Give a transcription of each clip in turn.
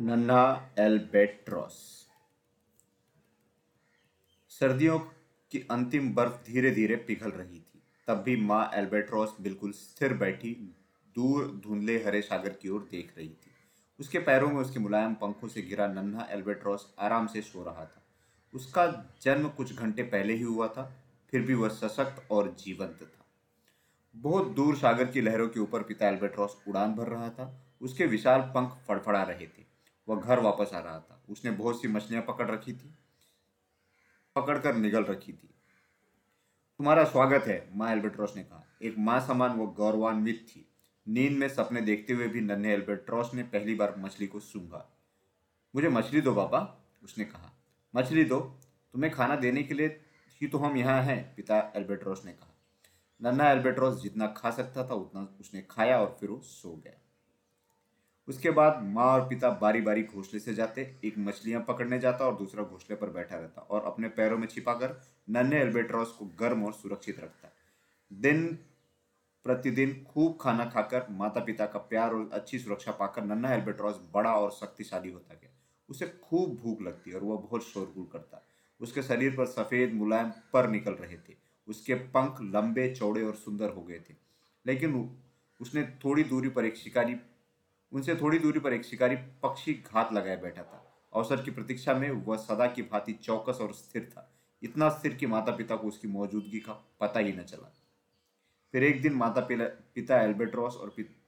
नन्हा एल्बेट्रॉस। सर्दियों की अंतिम बर्फ़ धीरे धीरे पिघल रही थी। तब भी माँ एल्बेट्रॉस बिल्कुल स्थिर बैठी, दूर धुंधले हरे सागर की ओर देख रही थी। उसके पैरों में उसके मुलायम पंखों से गिरा नन्हा एल्बेट्रॉस आराम से सो रहा था। उसका जन्म कुछ घंटे पहले ही हुआ था, फिर भी वह सशक्त और जीवंत था। बहुत दूर सागर की लहरों के ऊपर पिता एल्बेट्रॉस उड़ान भर रहा था। उसके विशाल पंख फड़फड़ा रहे थे। वह घर वापस आ रहा था। उसने बहुत सी मछलियाँ पकड़ रखी थी, पकड़कर निगल रखी थी। तुम्हारा स्वागत है, माँ एल्बेट्रॉस ने कहा। एक माँ समान वो गौरवान्वित थी। नींद में सपने देखते हुए भी नन्हे एल्बेट्रॉस ने पहली बार मछली को सूंघा। मुझे मछली दो पापा उसने कहा। मछली दो, तुम्हें खाना देने के लिए ही तो हम यहाँ हैं, पिता एल्बेट्रॉस ने कहा। नन्हा एल्बेट्रॉस जितना खा सकता था, उतना उसने खाया और फिर वो सो गया। उसके बाद माँ और पिता बारी बारी घोंसले से जाते, एक मछलियाँ पकड़ने जाता और दूसरा घोंसले पर बैठा रहता और अपने पैरों में छिपाकर नन्हे एल्बेट्रॉस को गर्म और सुरक्षित रखता। दिन प्रतिदिन खूब खाना खाकर माता पिता का प्यार और अच्छी सुरक्षा पाकर नन्हा एल्बेट्रॉस बड़ा और शक्तिशाली होता गया। उसे खूब भूख लगती और वह बहुत शोरगुल करता। उसके शरीर पर सफ़ेद मुलायम पर निकल रहे थे। उसके पंख लंबे, चौड़े और सुंदर हो गए थे। लेकिन उसने थोड़ी दूरी पर एक शिकारी उनसे थोड़ी दूरी पर एक शिकारी पक्षी घात लगाए बैठा था। अवसर की प्रतीक्षा में वह सदा की भांति चौकस और स्थिर था। इतना स्थिर कि माता पिता को उसकी मौजूदगी का पता ही न चला। फिर एक दिन माता पिता एल्बेट्रॉस और पिता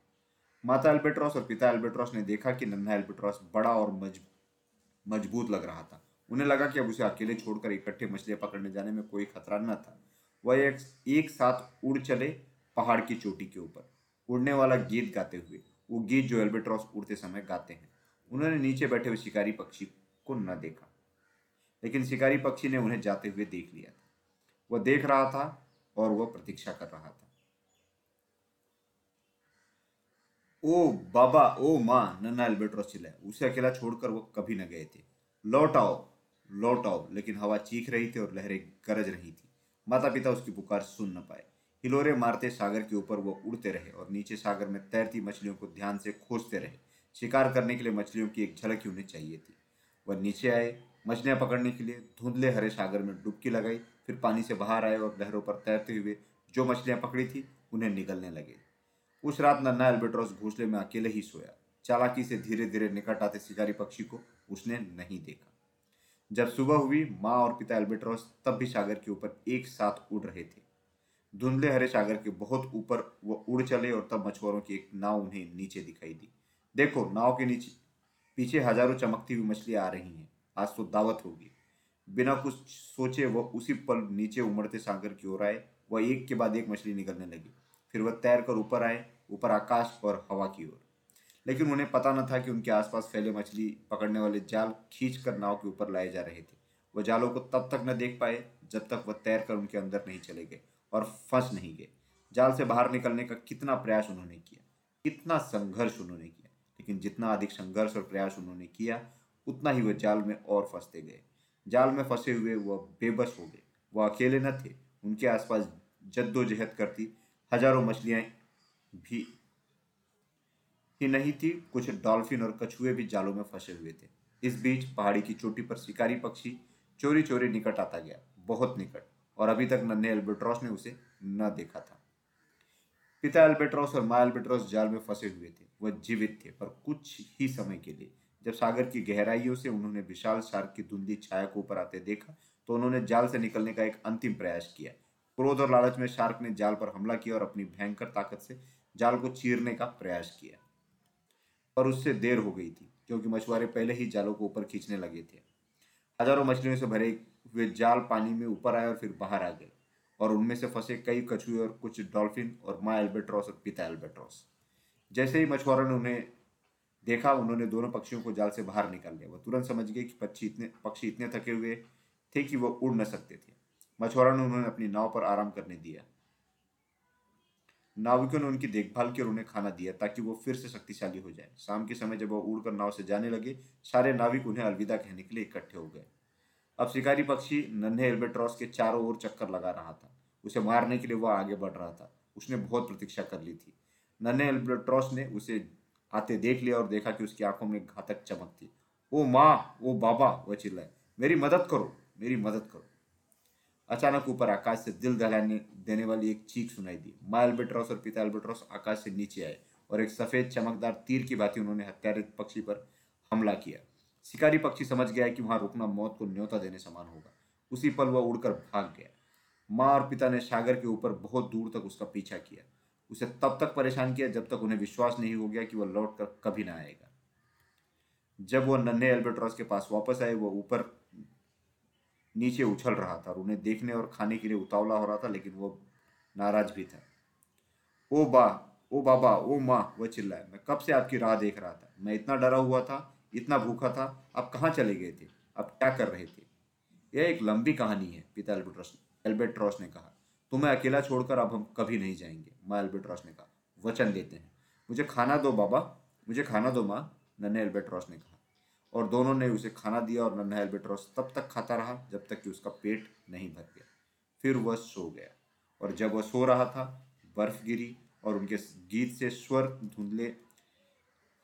माता एल्बेट्रॉस और पिता एल्बेट्रॉस ने देखा कि नन्हा एल्बेट्रॉस बड़ा और मज, मज़बूत लग रहा था। उन्हें लगा कि अब उसे अकेले छोड़कर इकट्ठे मछलियाँ पकड़ने जाने में कोई खतरा न था। वह एक साथ उड़ चले पहाड़ की चोटी के ऊपर। उड़ने वाला गीत गाते हुए वो गीत जो एल्बेट्रॉस उड़ते समय गाते हैं। उन्होंने नीचे बैठे हुए शिकारी पक्षी को न देखा, लेकिन शिकारी पक्षी ने उन्हें जाते हुए देख लिया था। वह देख रहा था और वह प्रतीक्षा कर रहा था। ओ बाबा, ओ माँ नन्ना एल्बेट्रॉस चिल्लाया। उसे अकेला छोड़कर वो कभी न गए थे। लौट आओ लौट आओ, लेकिन हवा चीख रही थी और लहरें गरज रही थी। माता पिता उसकी पुकार सुन न पाए। हिलोरे मारते सागर के ऊपर वो उड़ते रहे और नीचे सागर में तैरती मछलियों को ध्यान से खोजते रहे। शिकार करने के लिए मछलियों की एक झलक ही उन्हें चाहिए थी। वह नीचे आए, मछलियाँ पकड़ने के लिए धुंधले हरे सागर में डुबकी लगाई, फिर पानी से बाहर आए और लहरों पर तैरते हुए जो मछलियाँ पकड़ी थी, उन्हें निगलने लगे। उस रात नन्ना एल्बेट्रॉस घोसले में अकेले ही सोया। चालाकी से धीरे धीरे निकट आते शिकारी पक्षी को उसने नहीं देखा। जब सुबह हुई, माँ और पिता एल्बेट्रॉस तब भी सागर के ऊपर एक साथ उड़ रहे थे। धुंधले हरे सागर के बहुत ऊपर वो उड़ चले और तब मछुआरों की एक नाव उन्हें नीचे दिखाई दी। देखो, नाव के नीचे, पीछे हज़ारों चमकती हुई मछलियाँ आ रही हैं। आज तो दावत होगी। बिना कुछ सोचे वह उसी पल नीचे उमड़ते सागर की ओर आए। वह एक के बाद एक मछली निकलने लगी। फिर वह तैर कर ऊपर आए, ऊपर आकाश और हवा की ओर। लेकिन उन्हें पता न था कि उनके आसपास फैले मछली पकड़ने वाले जाल खींच कर नाव के ऊपर लाए जा रहे थे। वह जालों को तब तक न देख पाए जब तक वह तैर कर उनके अंदर नहीं चले गए और फंस नहीं गए। जाल से बाहर निकलने का कितना प्रयास उन्होंने किया, कितना संघर्ष उन्होंने किया, लेकिन जितना अधिक संघर्ष और प्रयास उन्होंने किया, उतना ही वह जाल में और फंसते गए। जाल में फंसे हुए वह बेबस हो गए। वह अकेले न थे, उनके आसपास जद्दोजहद करती हज़ारों मछलियाँ भी ही नहीं थी, कुछ डॉल्फिन और कछुए भी जालों में फंसे हुए थे। इस बीच पहाड़ी की चोटी पर शिकारी पक्षी चोरी चोरी निकट आता गया, बहुत निकट। और अभी तक नन्हे एल्बेट्रॉस ने उसे न देखा था। पिता एल्बेट्रॉस और माँ एल्बेट्रॉस जाल में फंसे हुए थे। वह जीवित थे, पर कुछ ही समय के लिए। जब सागर की गहराइयों से उन्होंने विशाल शार्क की धुंधली छाया को ऊपर आते देखा तो उन्होंने जाल से निकलने का एक अंतिम प्रयास किया। क्रोध और लालच में शार्क ने जाल पर हमला किया और अपनी भयंकर ताकत से जाल को चीरने का प्रयास किया। पर उससे देर हो गई थी, क्योंकि मछुआरे पहले ही जालों को ऊपर खींचने लगे थे। हज़ारों मछलियों से भरे हुए जाल पानी में ऊपर आए और फिर बाहर आ गए। और उनमें से फंसे कई कछुए और कुछ डॉल्फिन और माँ एल्बेट्रॉस और पिता एल्बेट्रॉस। जैसे ही मछुआरों ने उन्हें देखा, उन्होंने दोनों पक्षियों को जाल से बाहर निकाल लिया। वह तुरंत समझ गए कि पक्षी इतने पक्षी इतने थके हुए थे कि वह उड़ न सकते थे। मछुआरों ने उन्होंने अपनी नाव पर आराम करने दिया। नाविकों ने उनकी देखभाल की और उन्हें खाना दिया ताकि वो फिर से शक्तिशाली हो जाए। शाम के समय जब वह उड़कर नाव से जाने लगे, सारे नाविक उन्हें अलविदा कहने के लिए इकट्ठे हो गए। अब शिकारी पक्षी नन्हे एल्बेट्रॉस के चारों ओर चक्कर लगा रहा था। उसे मारने के लिए वह आगे बढ़ रहा था। उसने बहुत प्रतीक्षा कर ली थी। नन्हे एल्बेट्रॉस ने उसे आते देख लिया और देखा कि उसकी आँखों में घातक चमक थी। ओ माँ, ओ बाबा, वह चिल्लाए, मेरी मदद करो, मेरी मदद करो। अचानक ऊपर आकाश से दिल दहलाने देने वाली एक चीख सुनाई दी। माँ एल्बेट्रॉस और पिता एल्बेट्रॉस आकाश से नीचे आए और एक सफ़ेद चमकदार तीर की भांति उन्होंने हत्यारित पक्षी पर हमला किया। शिकारी पक्षी समझ गया कि वहाँ रुकना मौत को न्योता देने समान होगा। उसी पल वह उड़कर भाग गया। माँ और पिता ने सागर के ऊपर बहुत दूर तक उसका पीछा किया। उसे तब तक परेशान किया जब तक उन्हें विश्वास नहीं हो गया कि वह लौट कर कभी ना आएगा। जब वह नन्हे एल्बेट्रॉस के पास वापस आए, वह ऊपर नीचे उछल रहा था और उन्हें देखने और खाने के लिए उतावला हो रहा था, लेकिन वो नाराज़ भी था। ओ बा, ओ बाबा, ओ माँ, वह चिल्लाया मैं कब से आपकी राह देख रहा था? मैं इतना डरा हुआ था, इतना भूखा था, आप कहाँ चले गए थे? आप क्या कर रहे थे? यह एक लंबी कहानी है, पिता एल्बेट्रॉस एल्बेट्रॉस ने कहा। तुम्हें अकेला छोड़कर अब हम कभी नहीं जाएँगे, माँ एल्बेट्रॉस ने कहा। वचन देते हैं। मुझे खाना दो बाबा, मुझे खाना दो माँ, नन्हे एल्बेट्रॉस ने कहा। और दोनों ने उसे खाना दिया और नन्हा एल्बेट्रॉस तब तक खाता रहा जब तक कि उसका पेट नहीं भर गया। फिर वह सो गया और जब वह सो रहा था, बर्फ़ गिरी और उनके गीत से स्वर धुंधले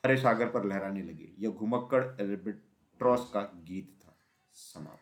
हरे सागर पर लहराने लगे। यह घुमक्कड़ एल्बेट्रॉस का गीत था। समाप्त।